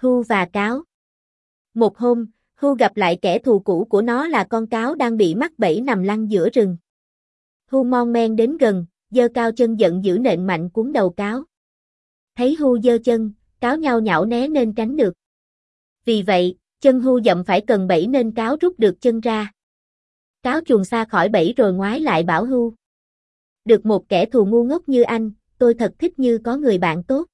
Hu và cáo. Một hôm, Hu gặp lại kẻ thù cũ của nó là con cáo đang bị mắc bẫy nằm lăn giữa rừng. Hu mon men đến gần, giơ cao chân giận dữ nện mạnh cuốn đầu cáo. Thấy Hu giơ chân, cáo nhau nhão né nên tránh được. Vì vậy, chân Hu dậm phải cần bẫy nên cáo rút được chân ra. Cáo chuồn xa khỏi bẫy rồi ngoái lại bảo Hu. Được một kẻ thù ngu ngốc như anh, tôi thật thích như có người bạn tốt.